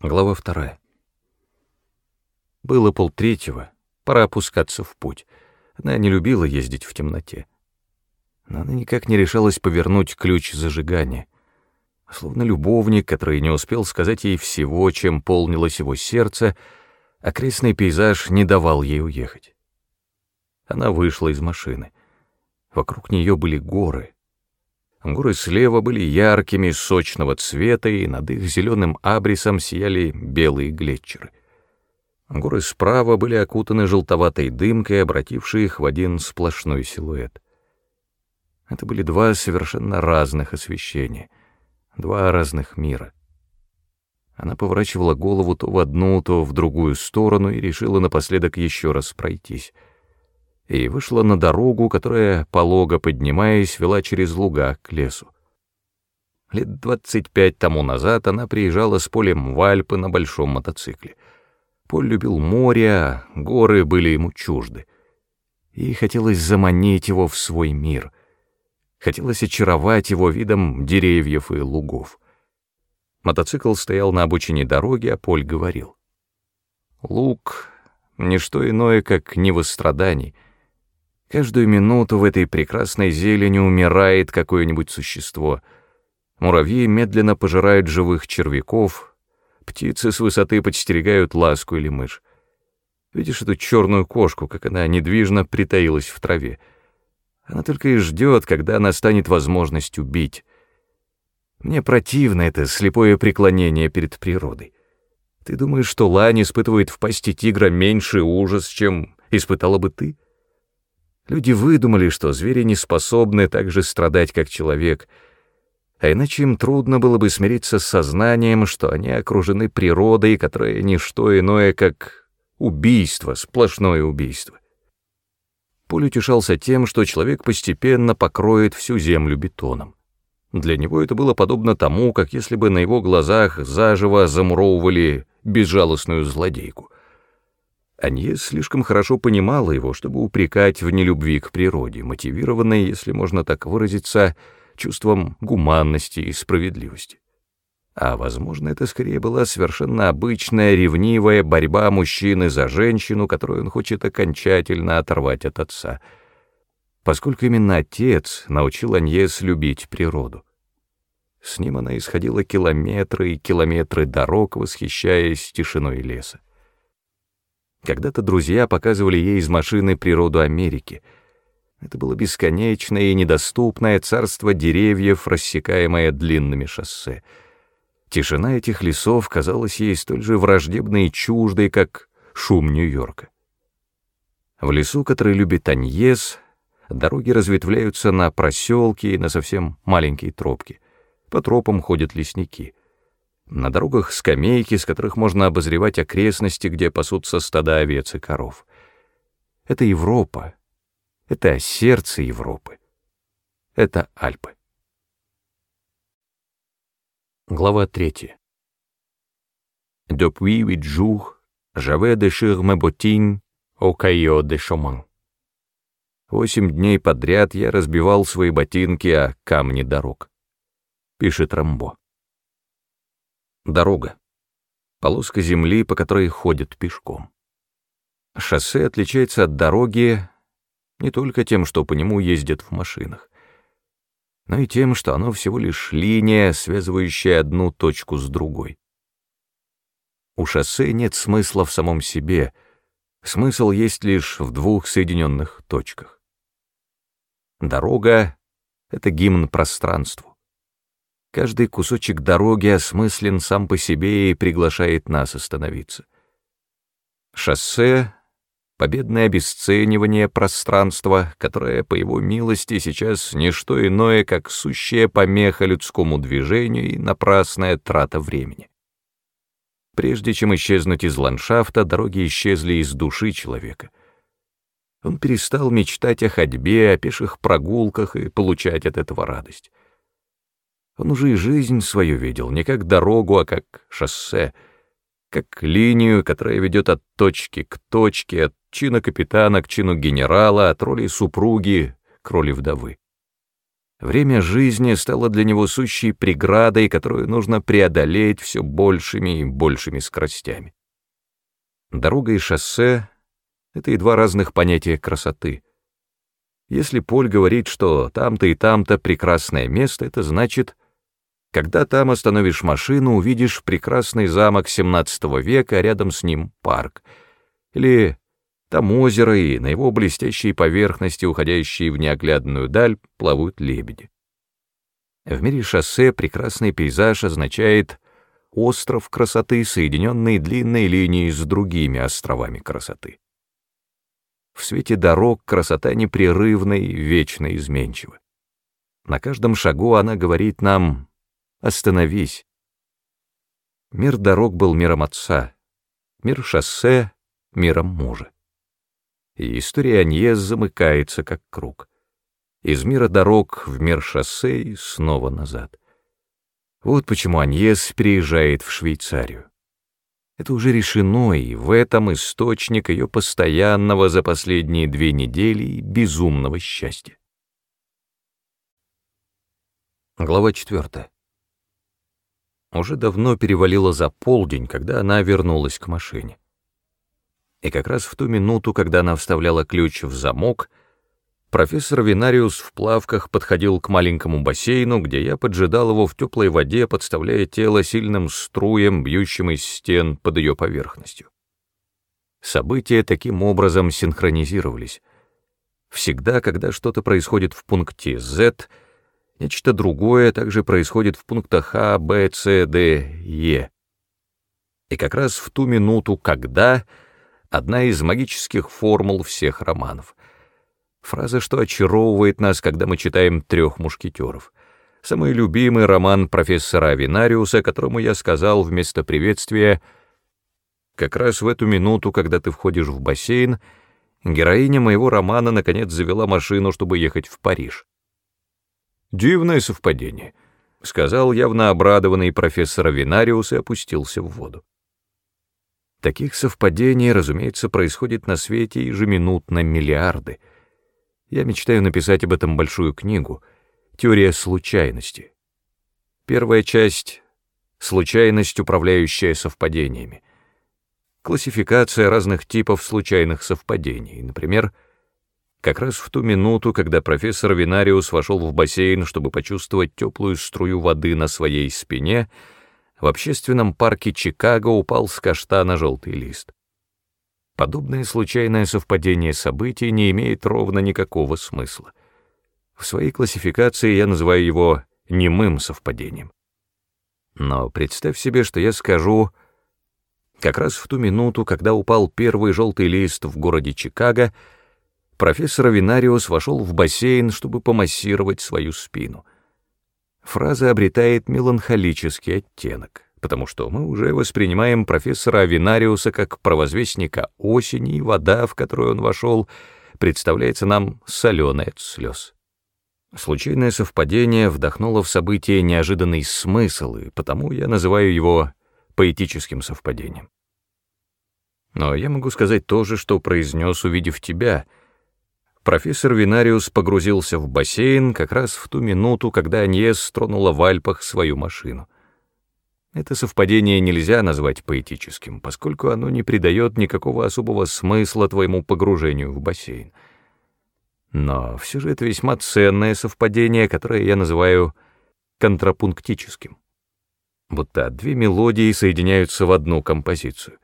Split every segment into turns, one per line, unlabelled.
Глава вторая. Было полтретьего, пора опускаться в путь. Она не любила ездить в темноте. Но она никак не решалась повернуть ключ зажигания. Словно любовник, который не успел сказать ей всего, чем полнилось его сердце, окрестный пейзаж не давал ей уехать. Она вышла из машины. Вокруг нее были горы — Горы слева были яркими, сочного цвета, и над их зеленым абрисом сияли белые глетчеры. Горы справа были окутаны желтоватой дымкой, обратившей их в один сплошной силуэт. Это были два совершенно разных освещения, два разных мира. Она поворачивала голову то в одну, то в другую сторону и решила напоследок еще раз пройтись — и вышла на дорогу, которая, полого поднимаясь, вела через луга к лесу. Лет двадцать пять тому назад она приезжала с Полем в Альпы на большом мотоцикле. Поль любил море, а горы были ему чужды. И хотелось заманить его в свой мир. Хотелось очаровать его видом деревьев и лугов. Мотоцикл стоял на обочине дороги, а Поль говорил. «Луг — не что иное, как невостраданий — Каждую минуту в этой прекрасной зелени умирает какое-нибудь существо. Муравьи медленно пожирают живых червяков, птицы с высоты подстерегают ласку или мышь. Видишь эту черную кошку, как она недвижно притаилась в траве. Она только и ждет, когда настанет возможность убить. Мне противно это слепое преклонение перед природой. Ты думаешь, что лань испытывает в пасти тигра меньший ужас, чем испытала бы ты? Люди выдумали, что звери не способны так же страдать, как человек, а иначе им трудно было бы смириться с сознанием, что они окружены природой, которая не что иное, как убийство, сплошное убийство. Поль утешался тем, что человек постепенно покроет всю землю бетоном. Для него это было подобно тому, как если бы на его глазах заживо замуровывали безжалостную злодейку — Аньес слишком хорошо понимала его, чтобы упрекать в нелюбви к природе, мотивированной, если можно так выразиться, чувством гуманности и справедливости. А, возможно, это скорее была совершенно обычная ревнивая борьба мужчины за женщину, которую он хочет окончательно оторвать от отца, поскольку именно отец научил Аньес любить природу. С ним она исходила километры и километры дорог, восхищаясь тишиной леса. Когда-то друзья показывали ей из машины природу Америки. Это было бесконечное и недоступное царство деревьев, рассекаемое длинными шоссе. Тишина этих лесов казалась ей столь же враждебной и чуждой, как шум Нью-Йорка. В лесу, который любит Аньес, дороги разветвляются на проселки и на совсем маленькие тропки. По тропам ходят лесники. На дорогах скамейки, с которых можно обозревать окрестности, где пасутся стада овец и коров. Это Европа. Это сердце Европы. Это Альпы. Глава третья. Depuis huit jours, j'avais déchiré mes bottines au caillot de chemin. Восемь дней подряд я разбивал свои ботинки о камни дорог. Пишет Рамбо. Дорога. Полоска земли, по которой ходят пешком. Шоссе отличается от дороги не только тем, что по нему ездят в машинах, но и тем, что оно всего лишь линия, связывающая одну точку с другой. У шоссе нет смысла в самом себе, смысл есть лишь в двух соединенных точках. Дорога — это гимн пространству. Каждый кусочек дороги осмыслен сам по себе и приглашает нас остановиться. Шоссе — победное обесценивание пространства, которое, по его милости, сейчас не что иное, как сущая помеха людскому движению и напрасная трата времени. Прежде чем исчезнуть из ландшафта, дороги исчезли из души человека. Он перестал мечтать о ходьбе, о пеших прогулках и получать от этого радость. Он уже и жизнь свою видел, не как дорогу, а как шоссе, как линию, которая ведет от точки к точке, от чина капитана к чину генерала, от роли супруги к роли вдовы. Время жизни стало для него сущей преградой, которую нужно преодолеть все большими и большими скоростями. Дорога и шоссе — это и два разных понятия красоты. Если Поль говорит, что там-то и там-то прекрасное место, это значит, когда там остановишь машину, увидишь прекрасный замок XVII века, рядом с ним парк. Или там озеро, и на его блестящей поверхности, уходящей в неоглядную даль, плавают лебеди. В мире шоссе прекрасный пейзаж означает остров красоты, соединенный длинной линией с другими островами красоты. В свете дорог красота непрерывна и вечно изменчива. На каждом шагу она говорит нам «Остановись». Мир дорог был миром отца, мир шоссе — миром мужа и история Аньес замыкается как круг. Из мира дорог в мир шоссе и снова назад. Вот почему Аньес переезжает в Швейцарию. Это уже решено, и в этом источник ее постоянного за последние две недели безумного счастья. Глава четвертая. Уже давно перевалило за полдень, когда она вернулась к машине. И как раз в ту минуту, когда она вставляла ключ в замок, профессор Винариус в плавках подходил к маленькому бассейну, где я поджидал его в теплой воде, подставляя тело сильным струям, бьющим из стен под ее поверхностью. События таким образом синхронизировались. Всегда, когда что-то происходит в пункте Z, нечто другое также происходит в пунктах А, Б, С, Д, Е. И как раз в ту минуту, когда одна из магических формул всех романов. Фраза, что очаровывает нас, когда мы читаем «Трех мушкетеров». Самый любимый роман профессора Авинариуса, которому я сказал вместо приветствия «Как раз в эту минуту, когда ты входишь в бассейн, героиня моего романа наконец завела машину, чтобы ехать в Париж». «Дивное совпадение», — сказал явно обрадованный профессор Авинариус и опустился в воду. Таких совпадений, разумеется, происходит на свете ежеминутно миллиарды. Я мечтаю написать об этом большую книгу «Теория случайности». Первая часть — случайность, управляющая совпадениями. Классификация разных типов случайных совпадений. Например, как раз в ту минуту, когда профессор Винариус вошел в бассейн, чтобы почувствовать теплую струю воды на своей спине — в общественном парке Чикаго упал с каштана желтый лист. Подобное случайное совпадение событий не имеет ровно никакого смысла. В своей классификации я называю его немым совпадением. Но представь себе, что я скажу, как раз в ту минуту, когда упал первый желтый лист в городе Чикаго, профессор Винариус вошел в бассейн, чтобы помассировать свою спину — фраза обретает меланхолический оттенок, потому что мы уже воспринимаем профессора Авинариуса как провозвестника осени, и вода, в которую он вошел, представляется нам соленой от слез. Случайное совпадение вдохнуло в событие неожиданный смысл, и потому я называю его поэтическим совпадением. Но я могу сказать то же, что произнес, увидев тебя — профессор Винариус погрузился в бассейн как раз в ту минуту, когда Аньес тронула в Альпах свою машину. Это совпадение нельзя назвать поэтическим, поскольку оно не придает никакого особого смысла твоему погружению в бассейн. Но все же это весьма ценное совпадение, которое я называю контрапунктическим. Будто две мелодии соединяются в одну композицию.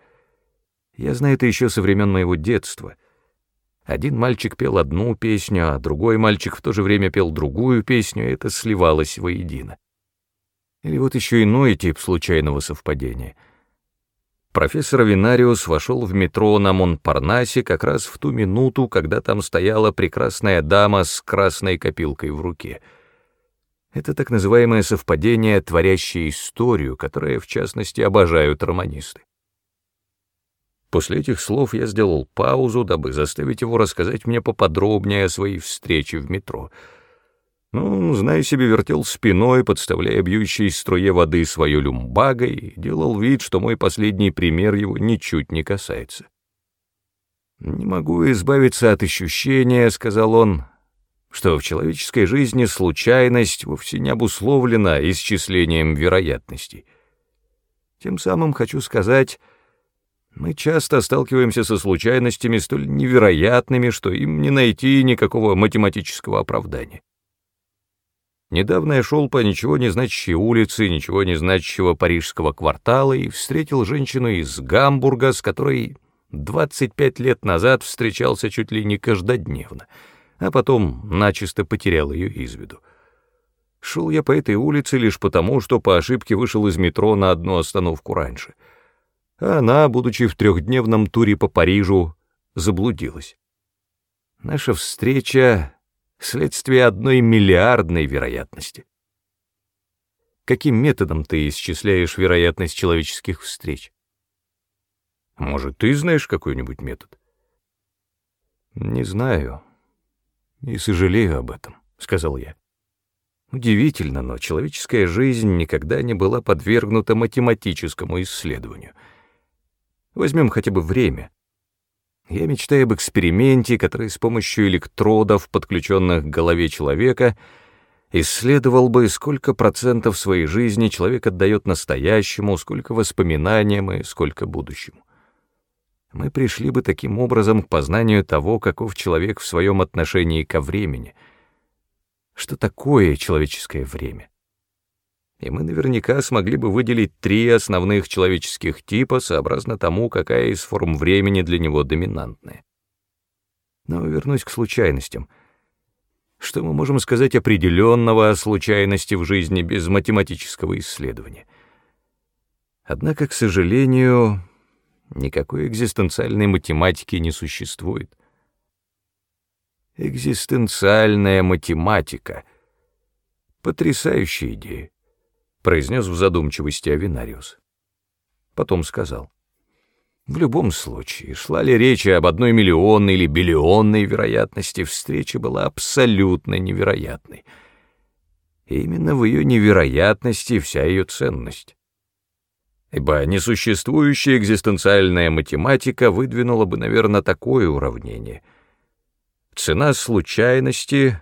Я знаю это еще со времен моего детства — один мальчик пел одну песню, а другой мальчик в то же время пел другую песню, и это сливалось воедино. Или вот еще иной тип случайного совпадения. Профессор Винариус вошел в метро на Монпарнасе как раз в ту минуту, когда там стояла прекрасная дама с красной копилкой в руке. Это так называемое совпадение, творящее историю, которое, в частности, обожают романисты. После этих слов я сделал паузу, дабы заставить его рассказать мне поподробнее о своей встрече в метро. Ну, зная себе, вертел спиной, подставляя бьющей струе воды свое люмбаго и делал вид, что мой последний пример его ничуть не касается. «Не могу избавиться от ощущения», — сказал он, — что в человеческой жизни случайность вовсе не обусловлена исчислением вероятностей. Тем самым хочу сказать, мы часто сталкиваемся со случайностями столь невероятными, что им не найти никакого математического оправдания. Недавно я шел по ничего не значащей улице, ничего не значащего парижского квартала и встретил женщину из Гамбурга, с которой 25 лет назад встречался чуть ли не каждодневно, а потом начисто потерял ее из виду. Шел я по этой улице лишь потому, что по ошибке вышел из метро на одну остановку раньше. А она, будучи в трехдневном туре по Парижу, заблудилась. Наша встреча — следствие одной миллиардной вероятности. Каким методом ты исчисляешь вероятность человеческих встреч? Может, ты знаешь какой-нибудь метод? Не знаю. И сожалею об этом, сказал я. Удивительно, но человеческая жизнь никогда не была подвергнута математическому исследованию. Возьмем хотя бы время. Я мечтаю об эксперименте, который с помощью электродов, подключенных к голове человека, исследовал бы, сколько процентов своей жизни человек отдает настоящему, сколько воспоминаниям и сколько будущему мы пришли бы таким образом к познанию того, каков человек в своем отношении ко времени. Что такое человеческое время? И мы наверняка смогли бы выделить три основных человеческих типа сообразно тому, какая из форм времени для него доминантная. Но вернусь к случайностям. Что мы можем сказать определенного о случайности в жизни без математического исследования? Однако, к сожалению, никакой экзистенциальной математики не существует. Экзистенциальная математика. Потрясающая идея, произнес в задумчивости Авинариус. Потом сказал. В любом случае, шла ли речь об одной миллионной или биллионной вероятности, встреча была абсолютно невероятной. И именно в ее невероятности вся ее ценность ибо несуществующая экзистенциальная математика выдвинула бы, наверное, такое уравнение. Цена случайности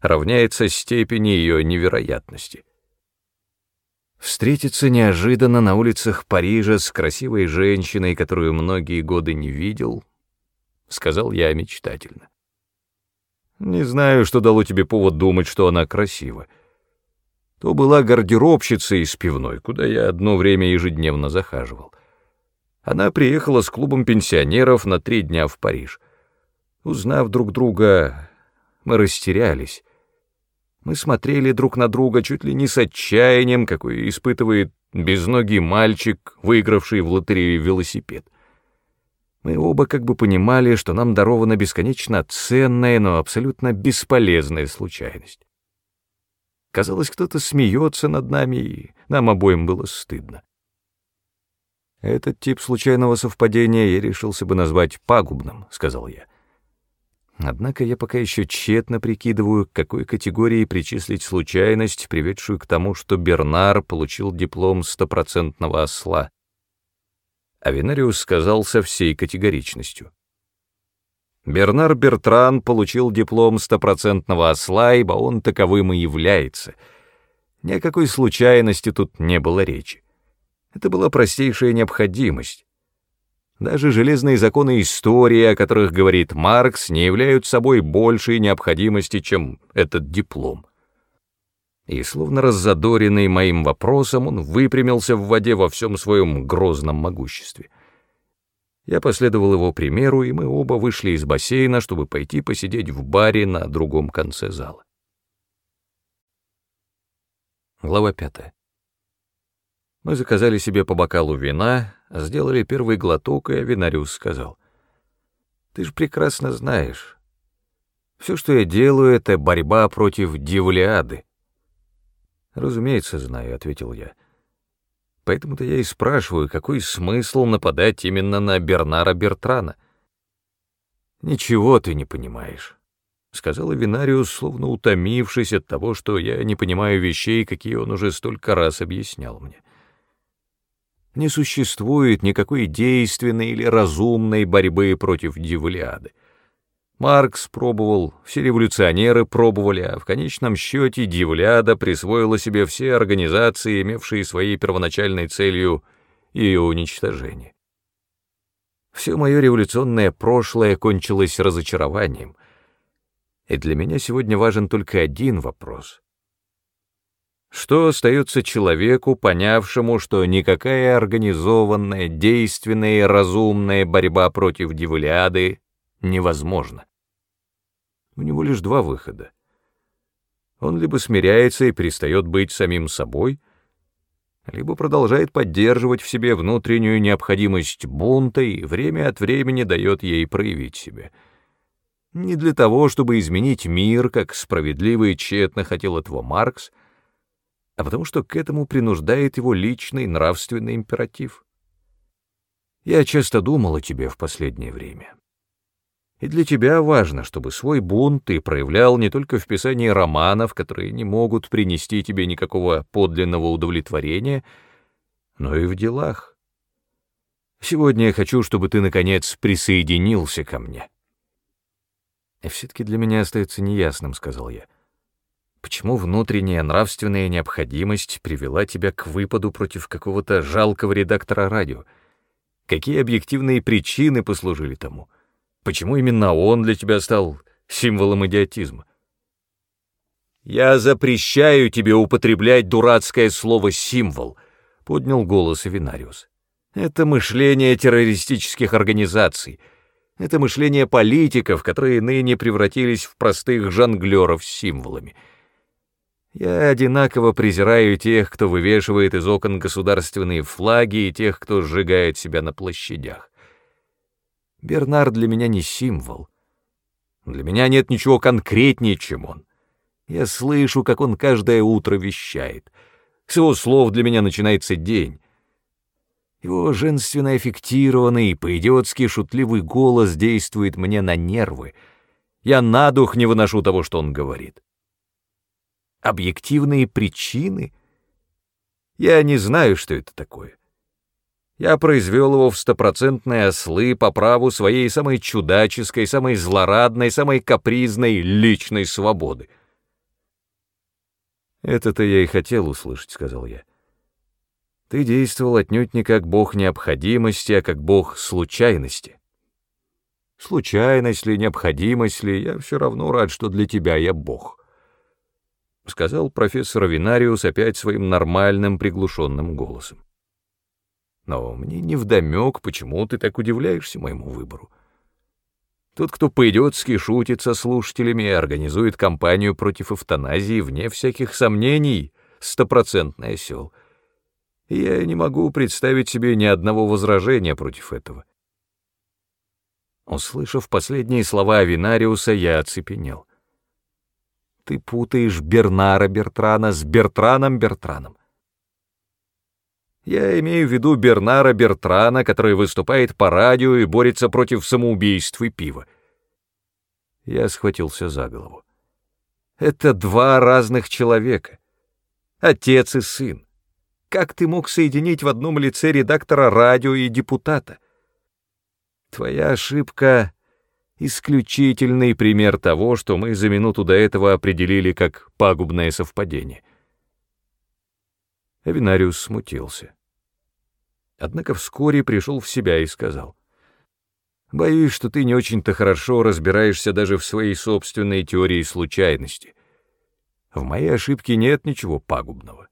равняется степени ее невероятности. Встретиться неожиданно на улицах Парижа с красивой женщиной, которую многие годы не видел, сказал я мечтательно. Не знаю, что дало тебе повод думать, что она красива то была гардеробщица из пивной, куда я одно время ежедневно захаживал. Она приехала с клубом пенсионеров на три дня в Париж. Узнав друг друга, мы растерялись. Мы смотрели друг на друга чуть ли не с отчаянием, какой испытывает безногий мальчик, выигравший в лотерею велосипед. Мы оба как бы понимали, что нам дарована бесконечно ценная, но абсолютно бесполезная случайность. Казалось, кто-то смеется над нами, и нам обоим было стыдно. «Этот тип случайного совпадения я решился бы назвать пагубным», — сказал я. Однако я пока еще тщетно прикидываю, к какой категории причислить случайность, приведшую к тому, что Бернар получил диплом стопроцентного осла. Авенариус сказал со всей категоричностью. Бернар Бертран получил диплом стопроцентного осла, ибо он таковым и является. Ни о какой случайности тут не было речи. Это была простейшая необходимость. Даже железные законы истории, о которых говорит Маркс, не являются собой большей необходимости, чем этот диплом. И, словно раззадоренный моим вопросом, он выпрямился в воде во всем своем грозном могуществе. Я последовал его примеру, и мы оба вышли из бассейна, чтобы пойти посидеть в баре на другом конце зала. Глава пятая. Мы заказали себе по бокалу вина, сделали первый глоток, и Авинариус сказал. «Ты же прекрасно знаешь. Все, что я делаю, — это борьба против дивлиады». «Разумеется, знаю», — ответил я. Поэтому-то я и спрашиваю, какой смысл нападать именно на Бернара Бертрана? «Ничего ты не понимаешь», — сказал Винариус, словно утомившись от того, что я не понимаю вещей, какие он уже столько раз объяснял мне. Не существует никакой действенной или разумной борьбы против Дивлиады. Маркс пробовал, все революционеры пробовали, а в конечном счете Дьяволяда присвоила себе все организации, имевшие своей первоначальной целью ее уничтожение. Все мое революционное прошлое кончилось разочарованием, и для меня сегодня важен только один вопрос. Что остается человеку, понявшему, что никакая организованная, действенная и разумная борьба против Дивулиады невозможна? У него лишь два выхода. Он либо смиряется и перестает быть самим собой, либо продолжает поддерживать в себе внутреннюю необходимость бунта и время от времени дает ей проявить себя. Не для того, чтобы изменить мир, как справедливо и тщетно хотел этого Маркс, — а потому что к этому принуждает его личный нравственный императив. Я часто думал о тебе в последнее время. И для тебя важно, чтобы свой бунт ты проявлял не только в писании романов, которые не могут принести тебе никакого подлинного удовлетворения, но и в делах. Сегодня я хочу, чтобы ты, наконец, присоединился ко мне. Все-таки для меня остается неясным, — сказал я. Почему внутренняя нравственная необходимость привела тебя к выпаду против какого-то жалкого редактора радио? Какие объективные причины послужили тому? Почему именно он для тебя стал символом идиотизма? «Я запрещаю тебе употреблять дурацкое слово «символ», — поднял голос Авинариус. «Это мышление террористических организаций. Это мышление политиков, которые ныне превратились в простых жонглеров с символами». Я одинаково презираю тех, кто вывешивает из окон государственные флаги, и тех, кто сжигает себя на площадях. Бернар для меня не символ. Для меня нет ничего конкретнее, чем он. Я слышу, как он каждое утро вещает. С его слов для меня начинается день. Его женственно эффектированный, по-идиотски шутливый голос действует мне на нервы. Я на дух не выношу того, что он говорит объективные причины? Я не знаю, что это такое. Я произвел его в стопроцентные ослы по праву своей самой чудаческой, самой злорадной, самой капризной личной свободы. «Это-то я и хотел услышать», — сказал я. «Ты действовал отнюдь не как бог необходимости, а как бог случайности. Случайность ли, необходимость ли, я все равно рад, что для тебя я бог». — сказал профессор Винариус опять своим нормальным приглушенным голосом. «Но мне невдомек, почему ты так удивляешься моему выбору. Тот, кто по-идиотски шутит со слушателями и организует кампанию против эвтаназии, вне всяких сомнений, стопроцентный осел. Я не могу представить себе ни одного возражения против этого». Услышав последние слова Авинариуса, я оцепенел — ты путаешь Бернара Бертрана с Бертраном Бертраном. Я имею в виду Бернара Бертрана, который выступает по радио и борется против самоубийств и пива. Я схватился за голову. Это два разных человека. Отец и сын. Как ты мог соединить в одном лице редактора радио и депутата? Твоя ошибка исключительный пример того, что мы за минуту до этого определили как пагубное совпадение. Авинариус смутился. Однако вскоре пришел в себя и сказал, «Боюсь, что ты не очень-то хорошо разбираешься даже в своей собственной теории случайности. В моей ошибке нет ничего пагубного.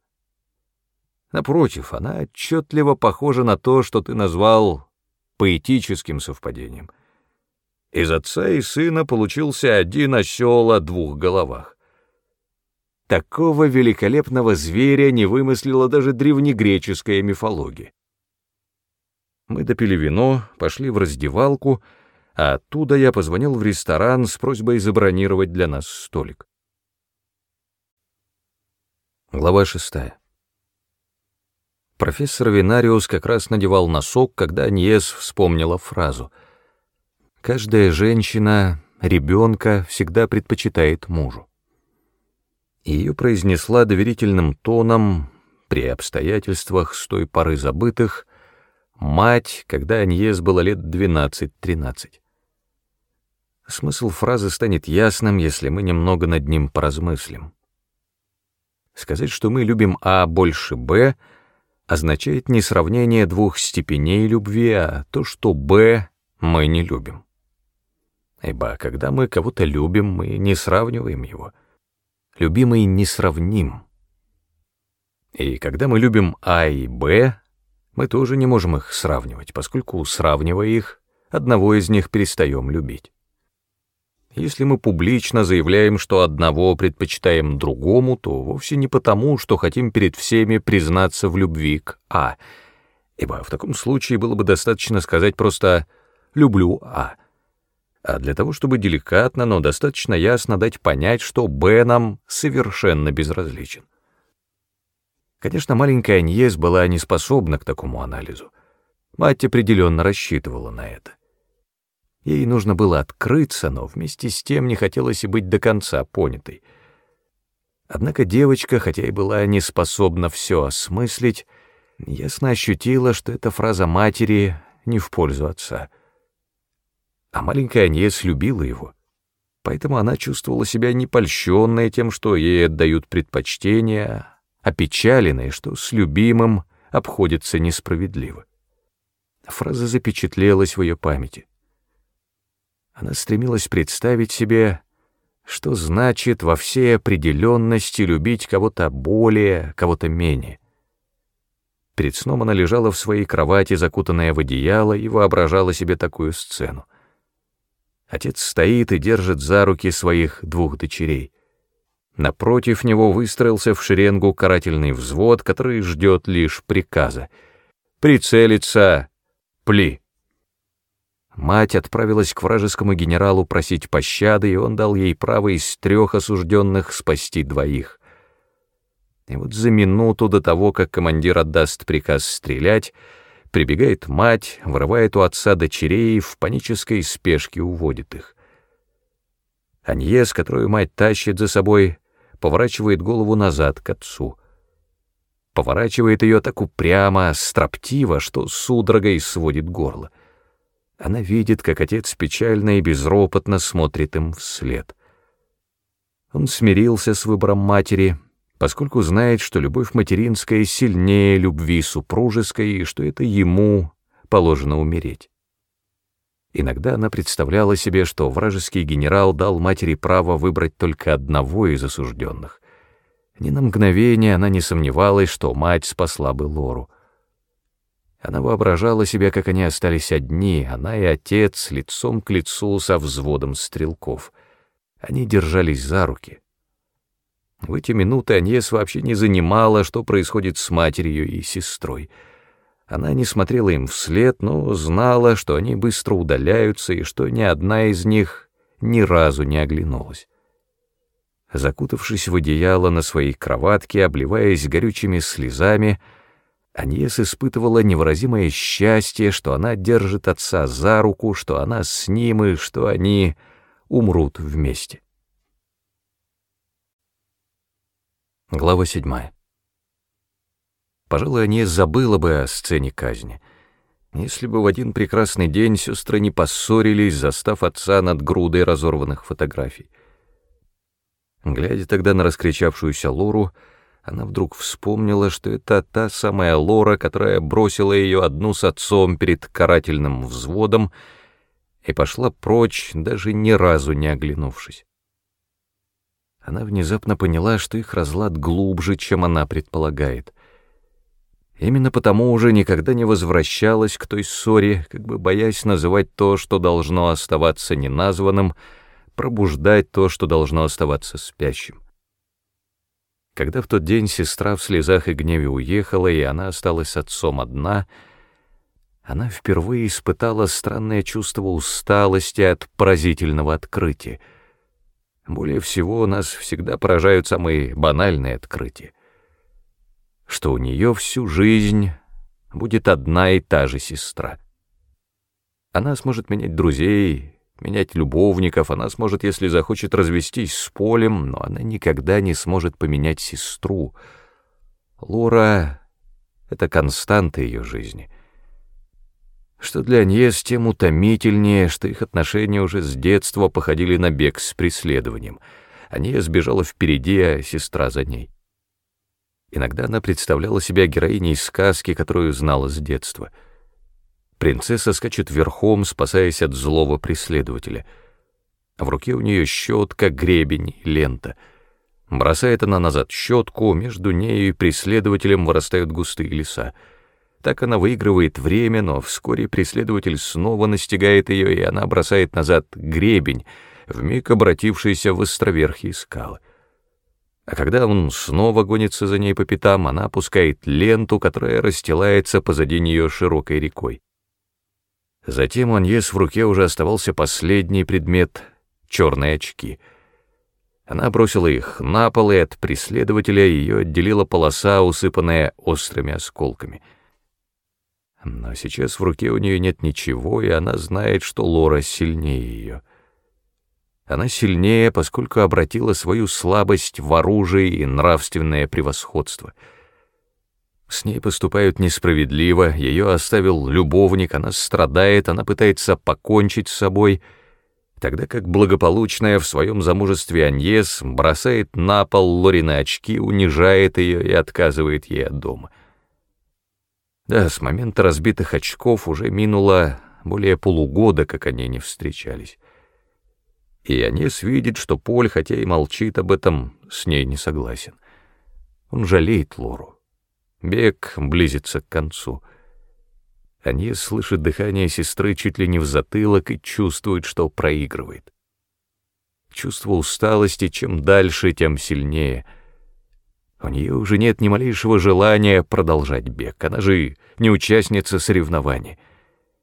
Напротив, она отчетливо похожа на то, что ты назвал поэтическим совпадением — из отца и сына получился один осел о двух головах. Такого великолепного зверя не вымыслила даже древнегреческая мифология. Мы допили вино, пошли в раздевалку, а оттуда я позвонил в ресторан с просьбой забронировать для нас столик. Глава шестая. Профессор Винариус как раз надевал носок, когда Ньес вспомнила фразу — Каждая женщина, ребенка всегда предпочитает мужу. Ее произнесла доверительным тоном, при обстоятельствах с той поры забытых, мать, когда Аньес было лет 12-13. Смысл фразы станет ясным, если мы немного над ним поразмыслим. Сказать, что мы любим А больше Б, означает не сравнение двух степеней любви, а то, что Б мы не любим. Ибо когда мы кого-то любим, мы не сравниваем его. Любимый не сравним. И когда мы любим А и Б, мы тоже не можем их сравнивать, поскольку, сравнивая их, одного из них перестаем любить. Если мы публично заявляем, что одного предпочитаем другому, то вовсе не потому, что хотим перед всеми признаться в любви к А, ибо в таком случае было бы достаточно сказать просто «люблю А», а для того, чтобы деликатно, но достаточно ясно дать понять, что Б нам совершенно безразличен. Конечно, маленькая Аньес была не способна к такому анализу. Мать определенно рассчитывала на это. Ей нужно было открыться, но вместе с тем не хотелось и быть до конца понятой. Однако девочка, хотя и была не способна все осмыслить, ясно ощутила, что эта фраза матери не в пользу отца. А маленькая Аньес любила его, поэтому она чувствовала себя не польщенной тем, что ей отдают предпочтение, опечаленной, что с любимым обходится несправедливо. Фраза запечатлелась в ее памяти. Она стремилась представить себе, что значит во всей определенности любить кого-то более, кого-то менее. Перед сном она лежала в своей кровати, закутанная в одеяло, и воображала себе такую сцену. Отец стоит и держит за руки своих двух дочерей. Напротив него выстроился в шеренгу карательный взвод, который ждет лишь приказа. «Прицелиться! Пли!» Мать отправилась к вражескому генералу просить пощады, и он дал ей право из трех осужденных спасти двоих. И вот за минуту до того, как командир отдаст приказ стрелять, прибегает мать, вырывает у отца дочерей и в панической спешке уводит их. Аньес, которую мать тащит за собой, поворачивает голову назад к отцу. Поворачивает ее так упрямо, строптиво, что судорогой сводит горло. Она видит, как отец печально и безропотно смотрит им вслед. Он смирился с выбором матери, поскольку знает, что любовь материнская сильнее любви супружеской и что это ему положено умереть. Иногда она представляла себе, что вражеский генерал дал матери право выбрать только одного из осужденных. Ни на мгновение она не сомневалась, что мать спасла бы Лору. Она воображала себя, как они остались одни, она и отец, лицом к лицу со взводом стрелков. Они держались за руки. В эти минуты Аньес вообще не занимала, что происходит с матерью и сестрой. Она не смотрела им вслед, но знала, что они быстро удаляются и что ни одна из них ни разу не оглянулась. Закутавшись в одеяло на своей кроватке, обливаясь горючими слезами, Аньес испытывала невыразимое счастье, что она держит отца за руку, что она с ним и что они умрут вместе. Глава седьмая. Пожалуй, Аньес забыла бы о сцене казни, если бы в один прекрасный день сестры не поссорились, застав отца над грудой разорванных фотографий. Глядя тогда на раскричавшуюся Лору, она вдруг вспомнила, что это та самая Лора, которая бросила ее одну с отцом перед карательным взводом и пошла прочь, даже ни разу не оглянувшись. Она внезапно поняла, что их разлад глубже, чем она предполагает. Именно потому уже никогда не возвращалась к той ссоре, как бы боясь называть то, что должно оставаться неназванным, пробуждать то, что должно оставаться спящим. Когда в тот день сестра в слезах и гневе уехала, и она осталась с отцом одна, она впервые испытала странное чувство усталости от поразительного открытия. Более всего нас всегда поражают самые банальные открытия. Что у нее всю жизнь будет одна и та же сестра. Она сможет менять друзей, менять любовников, она сможет, если захочет, развестись с Полем, но она никогда не сможет поменять сестру. Лора — это константа ее жизни. Что для Аньес тем утомительнее, что их отношения уже с детства походили на бег с преследованием. Аньес бежала впереди, а сестра за ней. Иногда она представляла себя героиней сказки, которую знала с детства. Принцесса скачет верхом, спасаясь от злого преследователя. В руке у нее щетка, гребень, лента. Бросает она назад щетку, между нею и преследователем вырастают густые леса. Так она выигрывает время, но вскоре преследователь снова настигает ее, и она бросает назад гребень, вмиг обратившийся в островерхие скалы. А когда он снова гонится за ней по пятам, она опускает ленту, которая расстилается позади нее широкой рекой. Затем у Аньес в руке уже оставался последний предмет — черные очки. Она бросила их на пол, и от преследователя ее отделила полоса, усыпанная острыми осколками — но сейчас в руке у нее нет ничего, и она знает, что Лора сильнее ее. Она сильнее, поскольку обратила свою слабость в оружие и нравственное превосходство. С ней поступают несправедливо, ее оставил любовник, она страдает, она пытается покончить с собой, тогда как благополучная в своем замужестве Аньес бросает на пол Лорины очки, унижает ее и отказывает ей от дома. Да, с момента разбитых очков уже минуло более полугода, как они не встречались. И Анес видит, что Поль, хотя и молчит об этом, с ней не согласен. Он жалеет Лору. Бег близится к концу. Анес слышит дыхание сестры чуть ли не в затылок и чувствует, что проигрывает. Чувство усталости чем дальше, тем сильнее — у нее уже нет ни малейшего желания продолжать бег. Она же не участница соревнований.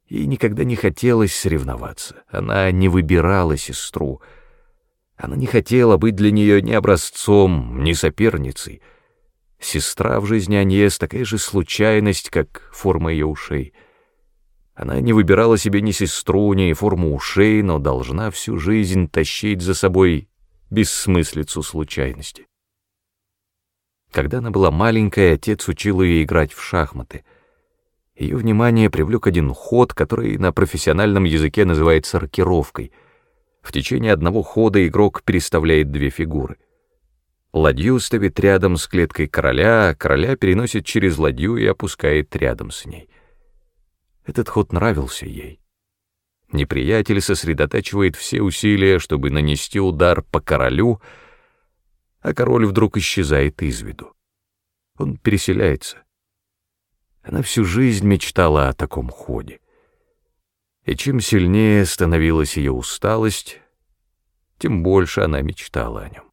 Ей никогда не хотелось соревноваться. Она не выбирала сестру. Она не хотела быть для нее ни образцом, ни соперницей. Сестра в жизни Аньес такая же случайность, как форма ее ушей. Она не выбирала себе ни сестру, ни форму ушей, но должна всю жизнь тащить за собой бессмыслицу случайности. Когда она была маленькая, отец учил ее играть в шахматы. Ее внимание привлек один ход, который на профессиональном языке называется рокировкой. В течение одного хода игрок переставляет две фигуры. Ладью ставит рядом с клеткой короля, а короля переносит через ладью и опускает рядом с ней. Этот ход нравился ей. Неприятель сосредотачивает все усилия, чтобы нанести удар по королю — а король вдруг исчезает из виду. Он переселяется. Она всю жизнь мечтала о таком ходе. И чем сильнее становилась ее усталость, тем больше она мечтала о нем.